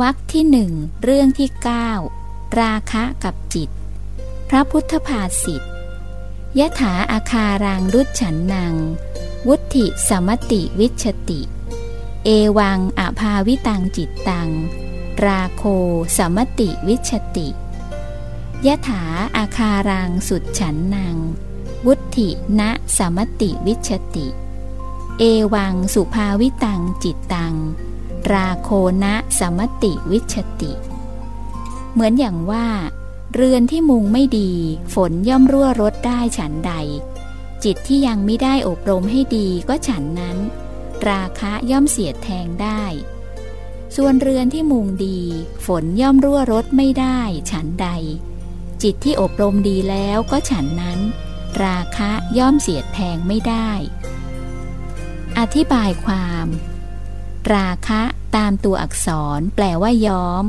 วรรคที่หนึ่งเรื่องที่เก้าราคะกับจิต พระพุทธภาษิตยะถาอาคารังรุจฉันนังวุธิสมติวิชติ เอวังอภาวิตังจิตตัง ราโคสมติวิชติยะถาอาคารังสุดฉันนังวุธิณสมติวิชติ เอวังสุภาวิตังจิตตัง ราโคณสมติวิชติ เหมือนอย่างว่า เรือนที่มุงไม่ดี ฝนย่อมรั่วรดได้ฉันใด จิตที่ยังไม่ได้อบรมให้ดีก็ฉันนั้น ราคะย่อมเสียดแทงได้ ส่วนเรือนที่มุงดี ฝนย่อมรั่วรดไม่ได้ฉันใด จิตที่อบรมดีแล้วก็ฉันนั้น ราคะย่อมเสียดแทงไม่ได้ อธิบายความ ราคะตามตัวอักษร แปลว่าย้อม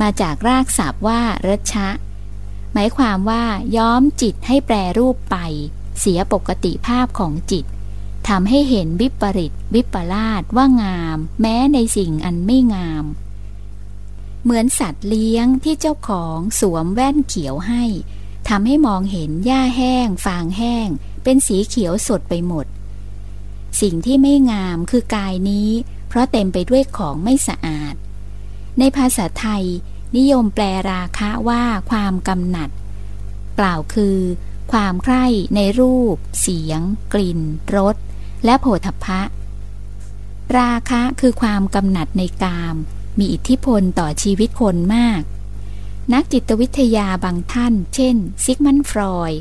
มาจากรากศัพท์ว่ารัชะ หมายความว่าย้อมจิตให้แปรรูปไป เสียปกติภาพของจิตทำให้เห็นวิปริต วิปลาสว่างาม แม้ในสิ่งอันไม่งาม เหมือนสัตว์เลี้ยงที่เจ้าของสวมแว่นเขียวให้ทำให้มองเห็นหญ้าแห้ง ฟางแห้ง เป็นสีเขียวสดไปหมด สิ่งที่ไม่งามคือกายนี้ เพราะเต็มไปด้วยของไม่สะอาด ในภาษาไทย นิยมแปลราคะว่าความกำหนัด กล่าวคือ ความใคร่ในรูป เสียง กลิ่นรสและโผฏฐะราคะคือความกำหนัดในกาม มีอิทธิพลต่อชีวิตคนมาก นักจิตวิทยาบางท่าน เช่น ซิกมันฟรอย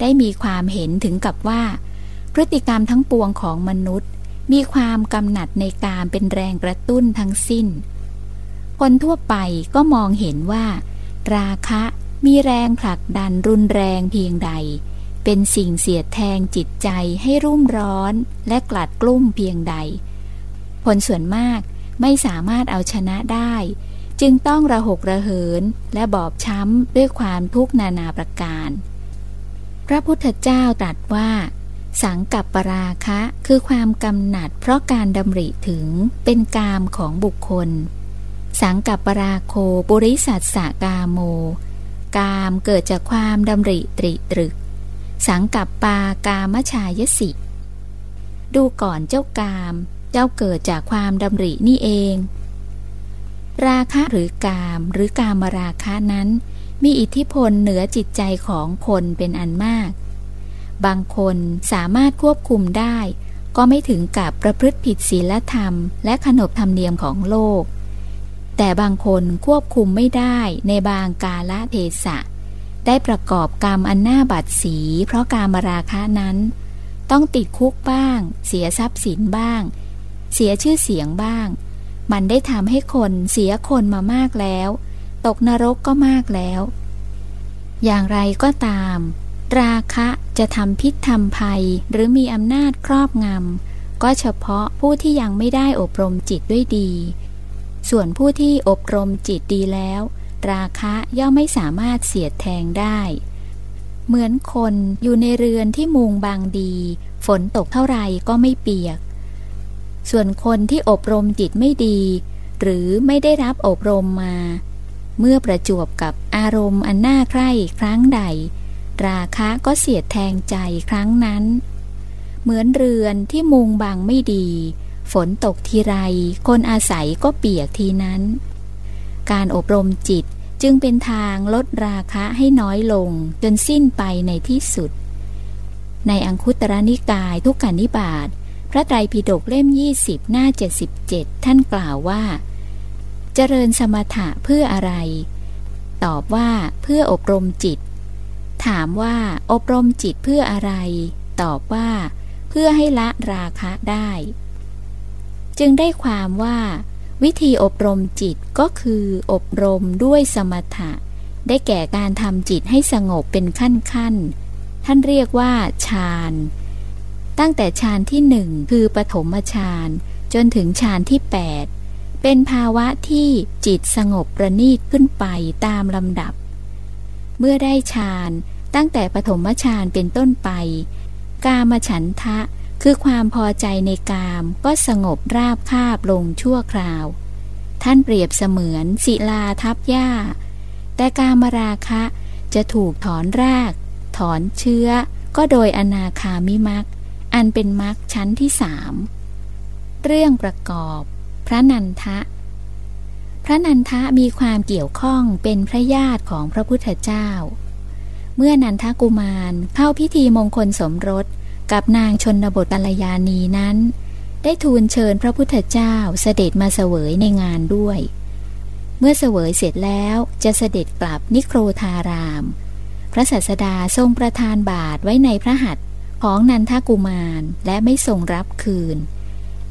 ได้มีความเห็นถึงกับว่า พฤติกรรมทั้งปวงของมนุษย์ มีความกำหนัดในการเป็นแรงกระตุ้นทั้งสิ้น คนทั่วไปก็มองเห็นว่า ราคะมีแรงผลักดันรุนแรงเพียงใด เป็นสิ่งเสียดแทงจิตใจให้รุ่มร้อนและกลัดกลุ้มเพียงใด ผลส่วนมากไม่สามารถเอาชนะได้ จึงต้องระหกระเหินและบอบช้ำด้วยความทุกข์นานาประการ พระพุทธเจ้าตรัสว่า สังกับปราคะ คือความกำหนัดเพราะการดำริถึงเป็นกามของบุคคล สังกับปราโคบุริสัตสกาโม กามเกิดจากความดำริตริตรึก สังกับปากามชายสิ ดูก่อนเจ้ากาม เจ้าเกิดจากความดำรินี่เอง ราคะหรือกามหรือกามราคะนั้น มีอิทธิพลเหนือจิตใจของคนเป็นอันมาก บางคนสามารถควบคุมได้ ก็ไม่ถึงกับประพฤติผิดศีลธรรม และขนบธรรมเนียมของโลก แต่บางคนควบคุมไม่ได้ในบางกาลเทศะ ได้ประกอบกรรมอันหน้าบัดสี เพราะการมราคะนั้น ต้องติดคุกบ้าง เสียทรัพย์สินบ้าง เสียชื่อเสียงบ้าง มันได้ทำให้คนเสียคนมามากแล้ว ตกนรกก็มากแล้ว อย่างไรก็ตาม ราคะจะทำพิษทำภัย หรือมีอำนาจครอบงำ ก็เฉพาะผู้ที่ยังไม่ได้อบรมจิตด้วยดี ส่วนผู้ที่อบรมจิตดีแล้ว ราคะย่อมไม่สามารถเสียดแทงได้ เหมือนคนอยู่ในเรือนที่มุงบางดี ฝนตกเท่าไรก็ไม่เปียก ส่วนคนที่อบรมจิตไม่ดี หรือไม่ได้รับอบรมมา เมื่อประจวบกับอารมณ์อันน่าใคร่ครั้งใด ราคะก็เสียดแทงใจครั้งนั้น เหมือนเรือนที่มุงบางไม่ดี ฝนตกทีไร คนอาศัยก็เปียกทีนั้น การอบรมจิตจึงเป็นทางลดราคะให้น้อยลงจนสิ้นไปในที่สุด ในอังคุตรนิกายทุกกานิบาตพระไตรปิฎกเล่ม 20 หน้า 77 ท่านกล่าวว่า เจริญสมถะเพื่ออะไร ตอบว่าเพื่ออบรมจิต ถามว่าอบรมจิตเพื่ออะไร ตอบว่า เพื่อให้ละราคะได้ จึงได้ความว่า วิธีอบรมจิตก็คืออบรมด้วยสมถะ ได้แก่การทำจิตให้สงบเป็นขั้นขั้นท่านเรียกว่าฌานตั้งแต่ฌานที่หนึ่งคือปฐมฌานจนถึงฌานที่ 8 เป็นภาวะที่จิตสงบประณีตขึ้นไปตามลำดับ เมื่อได้ฌานตั้งแต่ปฐมฌานเป็นต้นไป กามฉันทะคือความพอใจในกามก็สงบราบคาบลงชั่วคราว ท่านเปรียบเสมือนศิลาทับหญ้า แต่การมราคะจะถูกถอนราก ถอนเชื้อ ก็โดยอนาคามิมักอันเป็นมักชั้นที่สามเรื่องประกอบ พระนันทะ ระนันทะมีความเกี่ยวข้องเป็นพระญาติของพระพุทธเจ้า เมื่อนันทกุมารเข้าพิธีมงคลสมรสกับนางชนบทกัลยานีนั้น ได้ทูลเชิญพระพุทธเจ้าเสด็จมาเสวยในงานด้วย เมื่อเสวยเสร็จแล้วจะเสด็จกลับนิโครธาราม พระศาสดาทรงประทานบาทไว้ในพระหัตถ์ของนันทกุมารและไม่ทรงรับคืน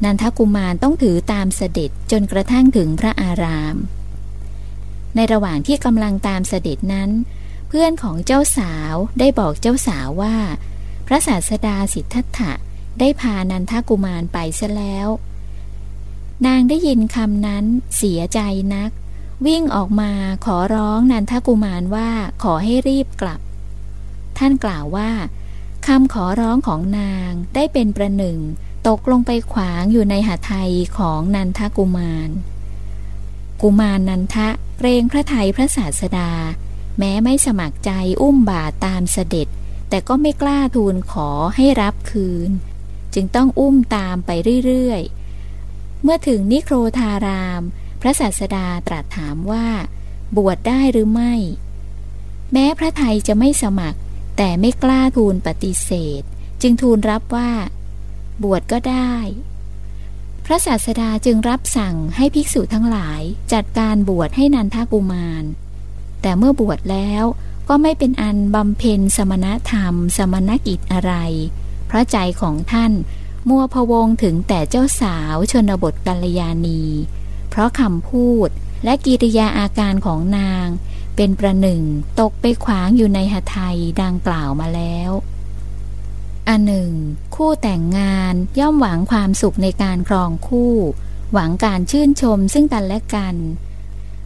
นันทกุมารต้องถือตามเสด็จจนกระทั่งถึงพระอาราม ในระหว่างที่กำลังตามเสด็จนั้น เพื่อนของเจ้าสาวได้บอกเจ้าสาวว่า พระศาสดาสิทธัตถะได้พานันทกุมารไปซะแล้ว นางได้ยินคำนั้นเสียใจนัก วิ่งออกมาขอร้องนันทกุมารว่าขอให้รีบกลับ ท่านกล่าวว่าคำขอร้องของนางได้เป็นประหนึ่ง ตกลงไปขวางอยู่ในหาไทยของนันทกุมาร กุมารนันทะเกรงพระไทยพระศาสดา แม้ไม่สมัครใจอุ้มบาตามเสด็จ แต่ก็ไม่กล้าทูลขอให้รับคืน จึงต้องอุ้มตามไปเรื่อยๆ เมื่อถึงนิโครธาราม พระศาสดาตรัสถามว่า บวชได้หรือไม่ แม้พระไทยจะไม่สมัคร แต่ไม่กล้าทูลปฏิเสธ จึงทูลรับว่า บวชก็ได้ พระศาสดาจึงรับสั่งให้ภิกษุทั้งหลายจัดการบวชให้นันทกุมาร แต่เมื่อบวชแล้วก็ไม่เป็นอันบำเพ็ญสมณธรรม สมณกิจอะไร เพราะใจของท่านมัวพวงถึงแต่เจ้าสาวชนบทกัลยาณี เพราะคำพูดและกิริยาอาการของนาง เป็นประหนึ่งตกไปขวางอยู่ในหทัยดังกล่าวมาแล้ว อันหนึ่ง คู่แต่งงานย่อมหวังความสุขในการครองคู่ หวังการชื่นชมซึ่งกันและกัน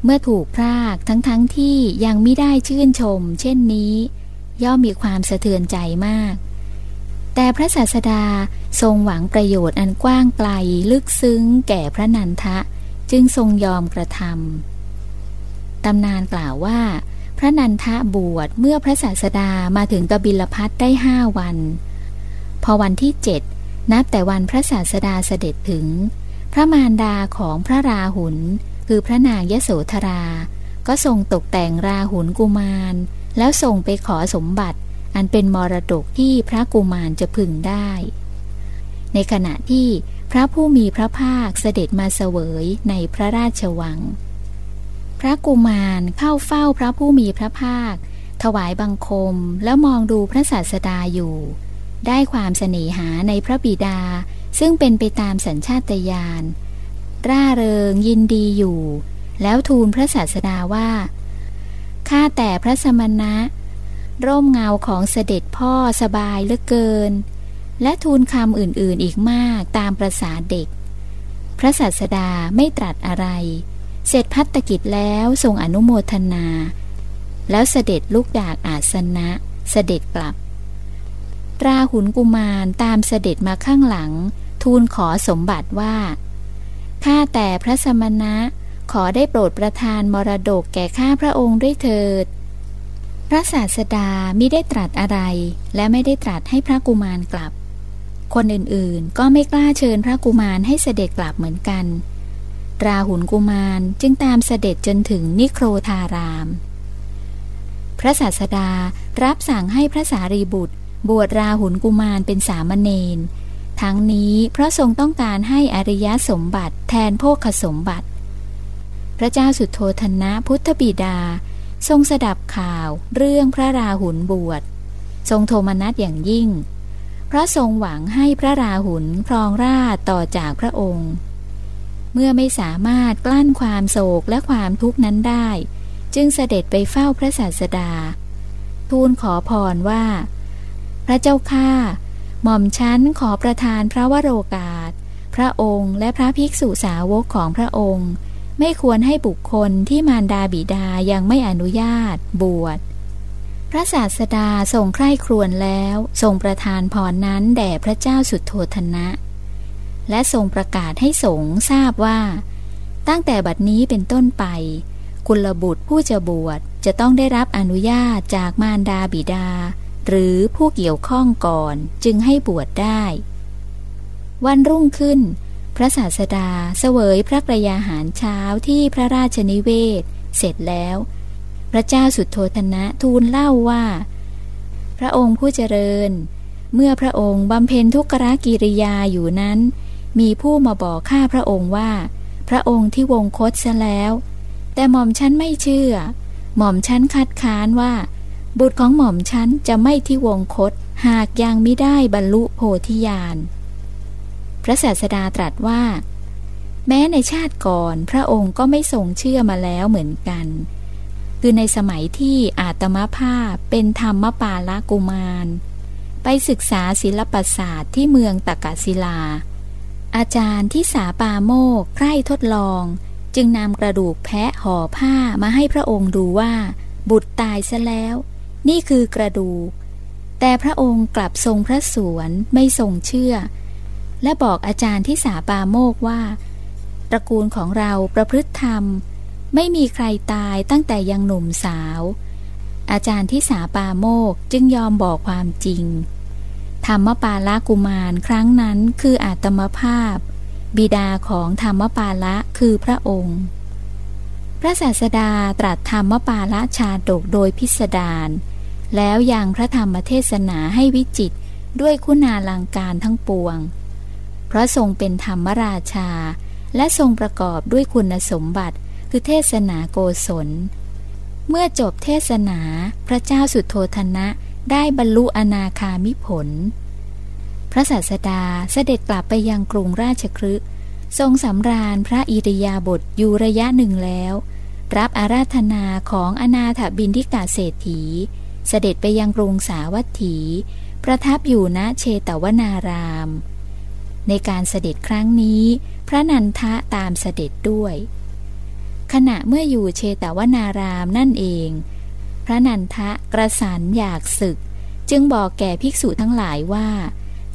เมื่อถูกพรากทั้งๆทที่ยังไม่ได้ชื่นชม เช่นนี้ ย่อมมีความสะเทือนใจมาก แต่พระศาสดาทรงหวังประโยชน์อันกว้างไกลลึกซึ้ง แก่พระนันทะจึงทรงยอมกระทำตำนานกล่าวว่า พระนันทะบวชเมื่อพระศาสดามาถึงกบิลพัทได้ห้าวัน พอวันที่เจ็ดนับแต่วันพระศาสดาเสด็จถึง พระมารดาของพระราหุลคือพระนางยโสธรา ก็ทรงตกแต่งราหุลกุมาร แล้วส่งไปขอสมบัติ อันเป็นมรดกที่พระกุมารจะพึงได้ ในขณะที่พระผู้มีพระภาคเสด็จมาเสวยในพระราชวัง พระกุมารเข้าเฝ้าพระผู้มีพระภาค ถวายบังคมแล้วมองดูพระศาสดาอยู่ ได้ความเสน่หาในพระบิดา ซึ่งเป็นไปตามสัญชาตญาณร่าเริงยินดีอยู่ แล้วทูลพระศาสดาว่า ข้าแต่พระสมณะ ร่มเงาของเสด็จพ่อสบายเหลือเกิน และทูลคำอื่นๆอีกมากตามประษาเด็ก พระศาสดาไม่ตรัสอะไร เสร็จพัฒกิจแล้วทรงอนุโมทนา แล้วเสด็จลุกดากอาสนะ เสด็จกลับ ราหุนกุมารตามเสด็จมาข้างหลัง ทูลขอสมบัติว่า ข้าแต่พระสมณะ ขอได้โปรดประทานมรดกแก่ข้าพระองค์ด้วยเถิด พระศาสดามิได้ตรัสอะไร และไม่ได้ตรัสให้พระกุมารกลับ คนอื่นๆ ก็ไม่กล้าเชิญพระกุมารให้เสด็จกลับเหมือนกัน ราหุลกุมารจึงตามเสด็จจนถึงนิโครธาราม พระศาสดารับสั่งให้พระสารีบุตร บวชราหุลกุมารเป็นสามเณรทั้งนี้เพราะทรงต้องการให้อริยสมบัติแทนโภคสมบัติ พระเจ้าสุดโทธนะพุทธบิดา ทรงสดับข่าวเรื่องพระราหุลบวช ทรงโทมนัสอย่างยิ่ง เพราะทรงหวังให้พระราหุลครองราชต่อจากพระองค์ เมื่อไม่สามารถกลั้นความโศกและความทุกข์นั้นได้ จึงเสด็จไปเฝ้าพระศาสดา ทูลขอพรว่า พระเจ้าข้าหม่อมชั้นขอประทานพระวโรกาส พระองค์และพระภิกษุสาวกของพระองค์ ไม่ควรให้บุคคลที่มารดาบิดายังไม่อนุญาต บวช พระศาสดาทรงใคร่ครวญแล้วทรงประทานพรนั้นแด่พระเจ้าสุดโทธนะ และทรงประกาศให้สงทราบว่า ตั้งแต่บัดนี้เป็นต้นไป กุลบุตรผู้จะบวชจะต้องได้รับอนุญาตจากมารดาบิดา หรือผู้เกี่ยวข้องก่อนจึงให้บวชได้ วันรุ่งขึ้น พระศาสดาเสวยพระกรยาหารเช้าที่พระราชนิเวศ เสร็จแล้ว พระเจ้าสุดโทธนะทูลเล่าว่า พระองค์ผู้เจริญ เมื่อพระองค์บำเพ็ญทุกรกิริยาอยู่นั้น มีผู้มาบอกข้าพระองค์ว่า พระองค์ที่วงคตซะแล้ว แต่หม่อมฉันไม่เชื่อ หม่อมฉันคัดค้านว่า บุตรของหม่อมฉันจะไม่ที่วงคต หากยังไม่ได้บรรลุโพธิญาณ พระศาสดาตรัสว่า แม้ในชาติก่อนพระองค์ก็ไม่ทรงเชื่อมาแล้วเหมือนกัน คือในสมัยที่อาตมาภาพเป็นธรรมปาลกุมาร ไปศึกษาศิลปศาสตร์ที่เมืองตากศิลา อาจารย์ที่สาปาโมกใคร่ทดลอง จึงนำกระดูกแพะห่อผ้ามาให้พระองค์ดูว่า บุตรตายซะแล้ว นี่คือกระดูก แต่พระองค์กลับทรงพระสวนไม่ทรงเชื่อ และบอกอาจารย์ที่สาปาโมกว่า ตระกูลของเราประพฤติธรรม ไม่มีใครตายตั้งแต่ยังหนุ่มสาว อาจารย์ที่สาปาโมกจึงยอมบอกความจริง ธรรมปาละกุมารครั้งนั้นคืออาตมภาพ บิดาของธรรมปาละคือพระองค์พระศาสดาตรัสธรรมปาละชาดกโดยพิสดาร แล้วยังพระธรรมเทศนาให้วิจิตด้วยคุณาลังการทั้งปวง เพราะทรงเป็นธรรมราชา และทรงประกอบด้วยคุณสมบัติ คือเทศนาโกศล เมื่อจบเทศนาพระเจ้าสุดโทธนะได้บรรลุอนาคามิผล พระศาสดาเสด็จกลับไปยังกรุงราชครึทรงสำราญพระอิริยาบถอยู่ระยะหนึ่งแล้ว รับอาราธนาของอนาถบินทิกาเศรษฐี เสด็จไปยังกรุงสาวัตถี ประทับอยู่ณเชตวนาราม ในการเสด็จครั้งนี้ พระนันทะตามเสด็จด้วย ขณะเมื่ออยู่เชตวนารามนั่นเอง พระนันทะกระสันอยากศึก จึงบอกแก่ภิกษุทั้งหลายว่า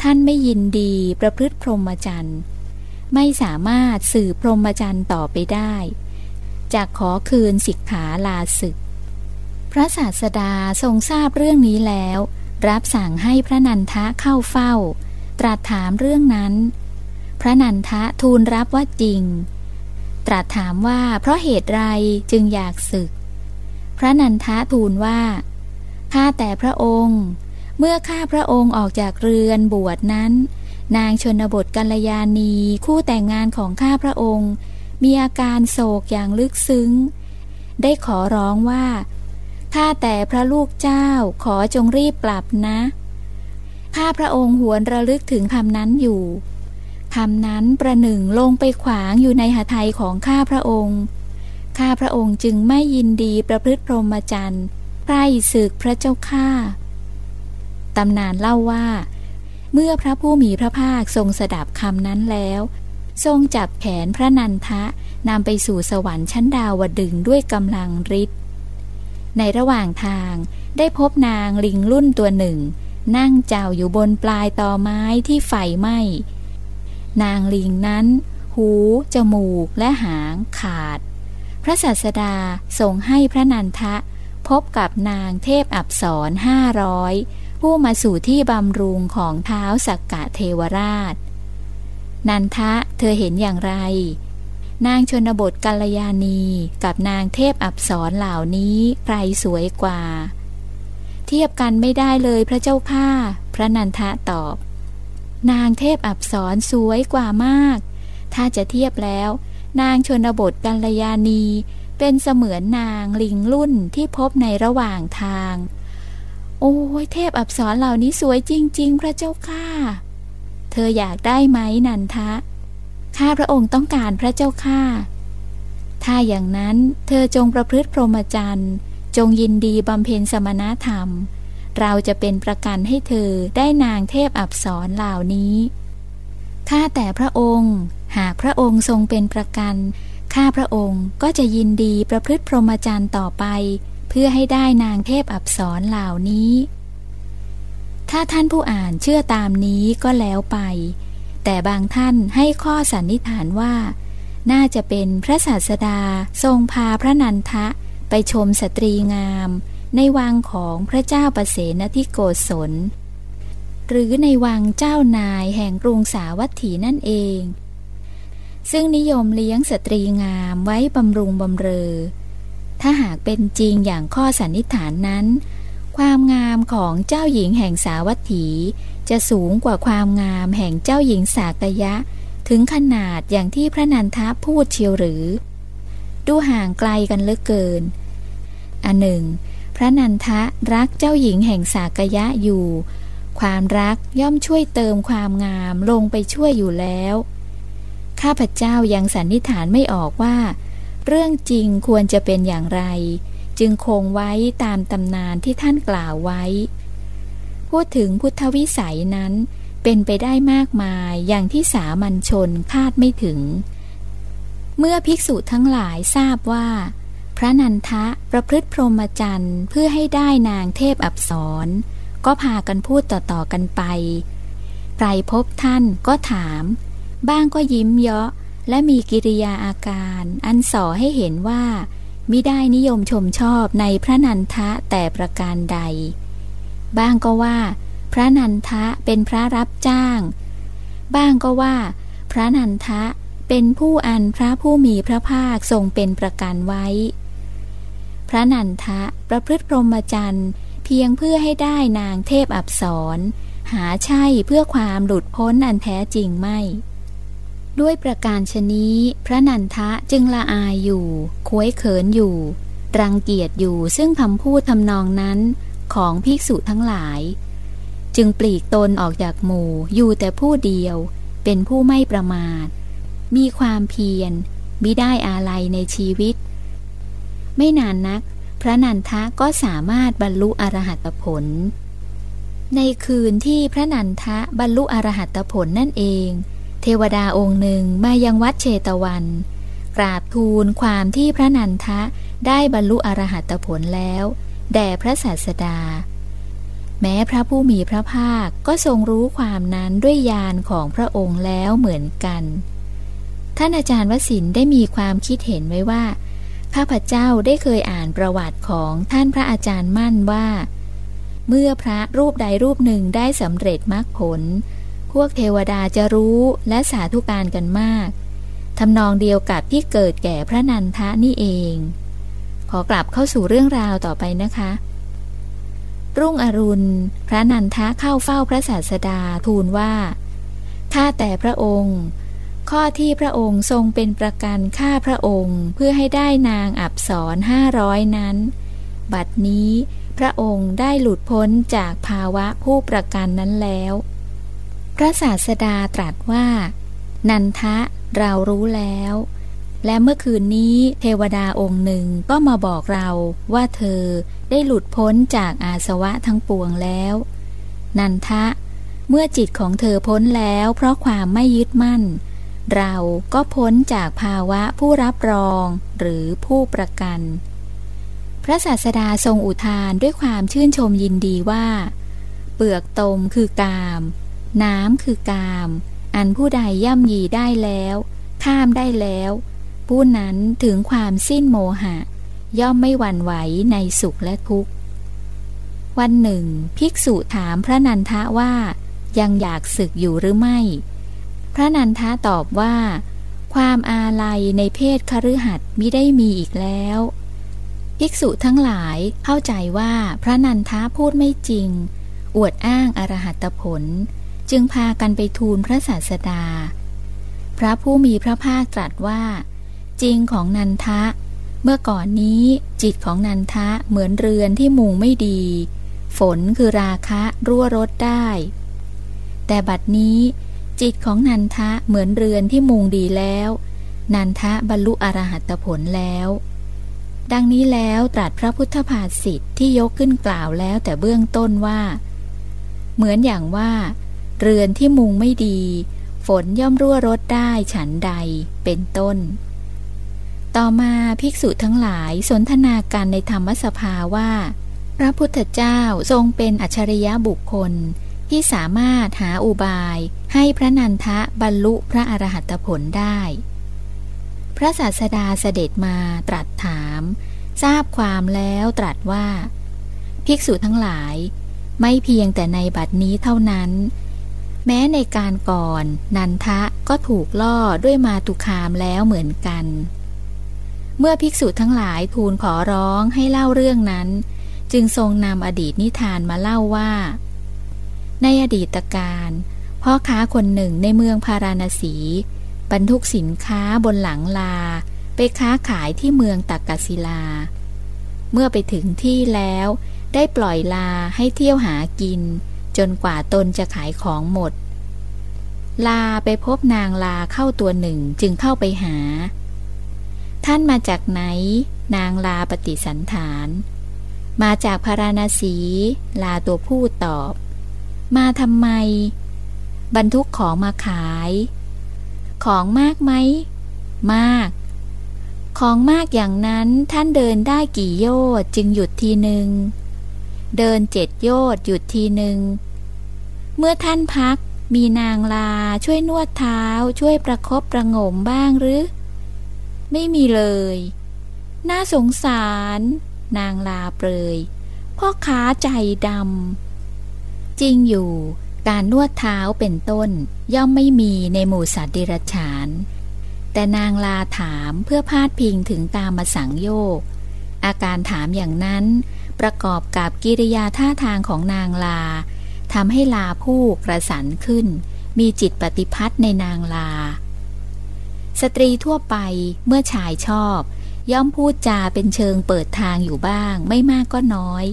ท่านไม่ยินดีประพฤติพรหมจรรย์ไม่สามารถสื่อพรหมจรรย์ต่อไปได้ จากขอคืนสิกขาลาศึก พระศาสดาทรงทราบเรื่องนี้แล้ว รับสั่งให้พระนันทะเข้าเฝ้า ตรัสถามเรื่องนั้น พระนันทะทูลรับว่าจริง ตรัสถามว่าเพราะเหตุไรจึงอยากศึก พระนันทะทูลว่าข้าแต่พระองค์ เมื่อข้าพระองค์ออกจากเรือนบวชนั้น นางชนบทกัลยาณีคู่แต่งงานของข้าพระองค์ มีอาการโศกอย่างลึกซึ้ง ได้ขอร้องว่า ข้าแต่พระลูกเจ้าขอจงรีบกลับนะ ข้าพระองค์หวนระลึกถึงคำนั้นอยู่ คำนั้นประหนึ่งลงไปขวางอยู่ในหทัยของข้าพระองค์ ข้าพระองค์จึงไม่ยินดีประพฤติพรหมจรรย์ไพร่ศึกพระเจ้าข้าตำนานเล่าว่า เมื่อพระผู้มีพระภาคทรงสดับคำนั้นแล้ว ทรงจับแขนพระนันทะนำไปสู่สวรรค์ชั้นดาวดึงด้วยกำลังฤทธิ์ ในระหว่างทางได้พบนางลิงรุ่นตัวหนึ่ง นั่งเจ้าอยู่บนปลายตอไม้ที่ไฟไหม้ นางลิงนั้น หู จมูกและหางขาด พระศาสดาทรงให้พระนันทะ พบกับนางเทพอับสรห้าร้อยผู้มาสู่ที่บำรุงของเท้าสักกะเทวราช นันทะเธอเห็นอย่างไร นางชนบทกัลยาณีกับนางเทพอับสรเหล่านี้ใครสวยกว่า เทียบกันไม่ได้เลยพระเจ้าข้าพระนันทะตอบ นางเทพอับสรสวยกว่ามาก ถ้าจะเทียบแล้ว นางชนบทกัลยาณี เป็นเสมือนนางลิงรุ่นที่พบในระหว่างทาง โอ้ยเทพอับสรเหล่านี้สวยจริง ๆ พระเจ้าข้าเธออยากได้ไหมนันทะ ข้าพระองค์ต้องการพระเจ้าข้าถ้าอย่างนั้นเธอจงประพฤติพรหมจรรย์ จงยินดีบำเพ็ญสมณธรรม เราจะเป็นประกันให้เธอได้นางเทพอับสรเหล่านี้ ข้าแต่พระองค์ หากพระองค์ทรงเป็นประกัน ข้าพระองค์ก็จะยินดีประพฤติพรหมจรรย์ต่อไป เพื่อให้ได้นางเทพอับสรเหล่านี้ ถ้าท่านผู้อ่านเชื่อตามนี้ก็แล้วไป แต่บางท่านให้ข้อสันนิษฐานว่า น่าจะเป็นพระศาสดาทรงพาพระนันทะไปชมสตรีงาม ในวังของพระเจ้าประเสนทิโกศล หรือในวังเจ้านายแห่งกรุงสาวัตถีนั่นเอง ซึ่งนิยมเลี้ยงสตรีงามไว้บำรุงบำเรอ ถ้าหากเป็นจริงอย่างข้อสันนิษฐานนั้น ความงามของเจ้าหญิงแห่งสาวัตถี จะสูงกว่าความงามแห่งเจ้าหญิงสากยะ ถึงขนาดอย่างที่พระนันทะพูดเชียวหรือ ดูห่างไกลกันเหลือเกิน อันหนึ่ง พระนันทะรักเจ้าหญิงแห่งสากยะอยู่ ความรักย่อมช่วยเติมความงามลงไปช่วยอยู่แล้ว ข้าพเจ้ายังสันนิษฐานไม่ออกว่า เรื่องจริงควรจะเป็นอย่างไร จึงคงไว้ตามตำนานที่ท่านกล่าวไว้ พูดถึงพุทธวิสัยนั้น เป็นไปได้มากมายอย่างที่สามัญชนคาดไม่ถึง เมื่อภิกษุทั้งหลายทราบว่า พระนันทะประพฤติพรหมจรรย์เพื่อให้ได้นางเทพอับสรก็พากันพูดต่อๆกันไปไตรพบท่านก็ถาม บ้างก็ยิ้มเยาะและมีกิริยาอาการ อันส่อให้เห็นว่า มิได้นิยมชมชอบในพระนันทะแต่ประการใด บ้างก็ว่า พระนันทะเป็นพระรับจ้าง บ้างก็ว่า พระนันทะเป็นผู้อันพระผู้มีพระภาคทรงเป็นประกันไว้ พระนันทะประพฤติพรหมจรรย์เพียงเพื่อให้ได้นางเทพอับสรหาใช่เพื่อความหลุดพ้นอันแท้จริงไม่ ด้วยประการชนี้ พระนันทะจึงละอายอยู่คุ้ยเขินอยู่ รังเกียจอยู่ซึ่งคำพูดทำนองนั้นของภิกษุทั้งหลาย จึงปลีกตนออกจากหมู่อยู่แต่ผู้เดียว เป็นผู้ไม่ประมาท มีความเพียรมิได้อาลัยในชีวิต ไม่นานนัก พระนันทะก็สามารถบรรลุอรหัตผล ในคืนที่พระนันทะบรรลุอรหัตผลนั่นเอง ทวดาองค์หนึ่งมายังวัดเชตวัน กราบทูลความที่พระนันทะได้บรรลุอรหัตผลแล้ว แด่พระศาสดา แม้พระผู้มีพระภาคก็ทรงรู้ความนั้นด้วยญาณของพระองค์แล้วเหมือนกัน ท่านอาจารย์วสินได้มีความคิดเห็นไว้ว่า ข้าพเจ้าได้เคยอ่านประวัติของท่านพระอาจารย์มั่นว่า เมื่อพระรูปใดรูปหนึ่งได้สำเร็จมรรคผล พวกเทวดาจะรู้และสาธุการกันมากทำนองเดียวกับที่เกิดแก่พระนันทะนี่เอง ขอกลับเข้าสู่เรื่องราวต่อไปนะคะ รุ่งอรุณ พระนันทะเข้าเฝ้าพระศาสดาทูลว่า ข้าแต่พระองค์ ข้อที่พระองค์ทรงเป็นประกันฆ่าพระองค์เพื่อให้ได้นางอับสรห้าร้อยนั้น บัดนี้พระองค์ได้หลุดพ้นจากภาวะผู้ประกันนั้นแล้ว พระศาสดาตรัสว่า นันทะเรารู้แล้ว และเมื่อคืนนี้เทวดาองค์หนึ่งก็มาบอกเราว่าเธอได้หลุดพ้นจากอาสวะทั้งปวงแล้ว นันทะ เมื่อจิตของเธอพ้นแล้วเพราะความไม่ยึดมั่น เราก็พ้นจากภาวะผู้รับรองหรือผู้ประกัน พระศาสดาทรงอุทานด้วยความชื่นชมยินดีว่า เปลือกตมคือกาม น้ำคือกาม อันผู้ใดย่ำยีได้แล้ว ข้ามได้แล้ว ผู้นั้นถึงความสิ้นโมหะ ย่อมไม่หวั่นไหวในสุขและทุกข์ วันหนึ่ง ภิกษุถามพระนันทะว่า ยังอยากศึกอยู่หรือไม่ พระนันทะตอบว่า ความอาลัยในเพศคฤหัสถ์มิได้มีอีกแล้วภิกษุทั้งหลายเข้าใจว่าพระนันทะพูดไม่จริง อวดอ้างอรหัตผล จึงพากันไปทูลพระศาสดา พระผู้มีพระภาคตรัสว่า จริงของนันทะ เมื่อก่อนนี้จิตของนันทะเหมือนเรือนที่มุงไม่ดี ฝนคือราคะรั่วรดได้ แต่บัดนี้จิตของนันทะเหมือนเรือนที่มุงดีแล้ว นันทะบรรลุอรหัตผลแล้ว ดังนี้แล้วตรัสพระพุทธภาษิตที่ยกขึ้นกล่าวแล้วแต่เบื้องต้นว่า เหมือนอย่างว่า เรือนที่มุงไม่ดี ฝนย่อมรั่วรดได้ฉันใดเป็นต้น ต่อมาภิกษุทั้งหลายสนทนาการในธรรมสภาว่า พระพุทธเจ้าทรงเป็นอัจฉริยะบุคคลที่สามารถหาอุบายให้พระนันทะบรรลุพระอรหัตผลได้ พระศาสดาเสด็จมาตรัสถาม ทราบความแล้วตรัสว่า ภิกษุทั้งหลาย ไม่เพียงแต่ในบัดนี้เท่านั้น แม้ในการก่อน นันทะก็ถูกล่อด้วยมาตุคามแล้วเหมือนกัน เมื่อภิกษุทั้งหลายทูลขอร้องให้เล่าเรื่องนั้น จึงทรงนำอดีตนิทานมาเล่าว่า ในอดีตการพ่อค้าคนหนึ่งในเมืองพาราณสี บรรทุกสินค้าบนหลังลา ไปค้าขายที่เมืองตักกศิลา เมื่อไปถึงที่แล้ว ได้ปล่อยลาให้เที่ยวหากิน จนกว่าตนจะขายของหมด ลาไปพบนางลาเข้าตัวหนึ่งจึงเข้าไปหา ท่านมาจากไหน นางลาปฏิสันฐาน มาจากพาราณสี ลาตัวผู้ตอบ มาทำไม บรรทุกของมาขาย ของมากไหม มากของมากอย่างนั้นท่านเดินได้กี่โยชน์จึงหยุดทีหนึ่ง เดินเจ็ดโยชน์หยุดทีหนึ่ง เมื่อท่านพักมีนางลาช่วยนวดเท้าช่วยประครบประงมบ้างหรือ ไม่มีเลย น่าสงสาร นางลาเปรยพ่อค้าใจดำจริงอยู่การนวดเท้าเป็นต้นย่อมไม่มีในหมู่สัตว์เดรัจฉาน แต่นางลาถามเพื่อพาดพิงถึงตามมาสังโยก อาการถามอย่างนั้น ประกอบกับกิริยาท่าทางของนางลา ทำให้ลาผู้กระสันขึ้น มีจิตปฏิพัทธ์ในนางลา สตรีทั่วไปเมื่อชายชอบ ย่อมพูดจาเป็นเชิงเปิดทางอยู่บ้าง ไม่มากก็น้อย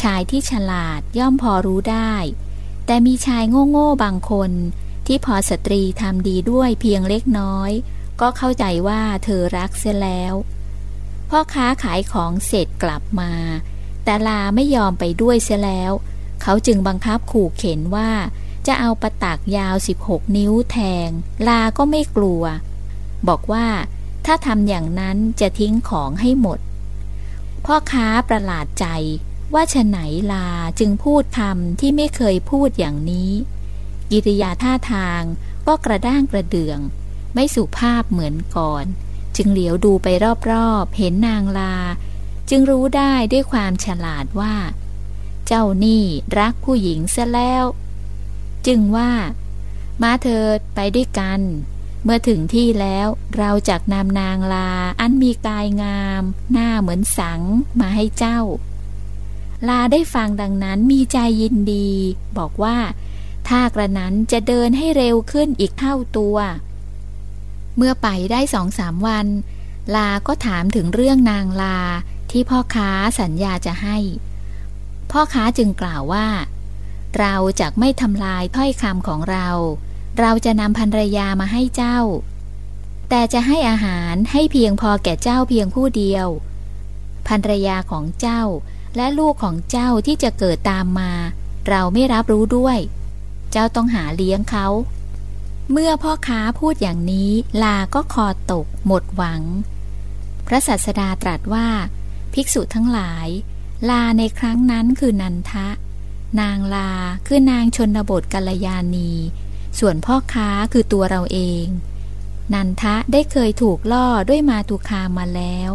ชายที่ฉลาดย่อมพอรู้ได้ แต่มีชายโง่ๆบางคน ที่พอสตรีทำดีด้วยเพียงเล็กน้อย ก็เข้าใจว่าเธอรักเสียแล้ว พ่อค้าขายของเสร็จกลับมา แต่ลาไม่ยอมไปด้วยเสียแล้ว เขาจึงบังคับขู่เข็นว่า จะเอาประตักยาว 16 นิ้วแทง ลาก็ไม่กลัว บอกว่าถ้าทำอย่างนั้นจะทิ้งของให้หมด พ่อค้าประหลาดใจว่าฉไหนลาจึงพูดคำที่ไม่เคยพูดอย่างนี้ กิริยาท่าทางก็กระด้างกระเดือง ไม่สุภาพเหมือนก่อน จึงเหลียวดูไปรอบๆ เห็นนางลา จึงรู้ได้ด้วยความฉลาดว่า เจ้านี่รักผู้หญิงเสียแล้ว จึงว่า มาเถิดไปด้วยกัน เมื่อถึงที่แล้วเราจักนำนางลา อันมีกายงาม หน้าเหมือนสังมาให้เจ้า ลาได้ฟังดังนั้นมีใจยินดี บอกว่าถ้ากระนั้นจะเดินให้เร็วขึ้นอีกเท่าตัว เมื่อไปได้สองสามวัน ลาก็ถามถึงเรื่องนางลาที่พ่อค้าสัญญาจะให้ พ่อค้าจึงกล่าวว่า เราจะไม่ทำลายถ้อยคำของเรา เราจะนำภรรยามาให้เจ้า แต่จะให้อาหารให้เพียงพอแก่เจ้าเพียงผู้เดียวภรรยาของเจ้าและลูกของเจ้าที่จะเกิดตามมา เราไม่รับรู้ด้วย เจ้าต้องหาเลี้ยงเขา เมื่อพ่อค้าพูดอย่างนี้ลาก็คอตกหมดหวัง พระสัสดาตรัสว่า ภิกษุทั้งหลาย ลาในครั้งนั้นคือนันทะ นางลาคือนางชนบทกัลยาณี ส่วนพ่อค้าคือตัวเราเอง นันทะได้เคยถูกล่อด้วยมาตุคามาแล้ว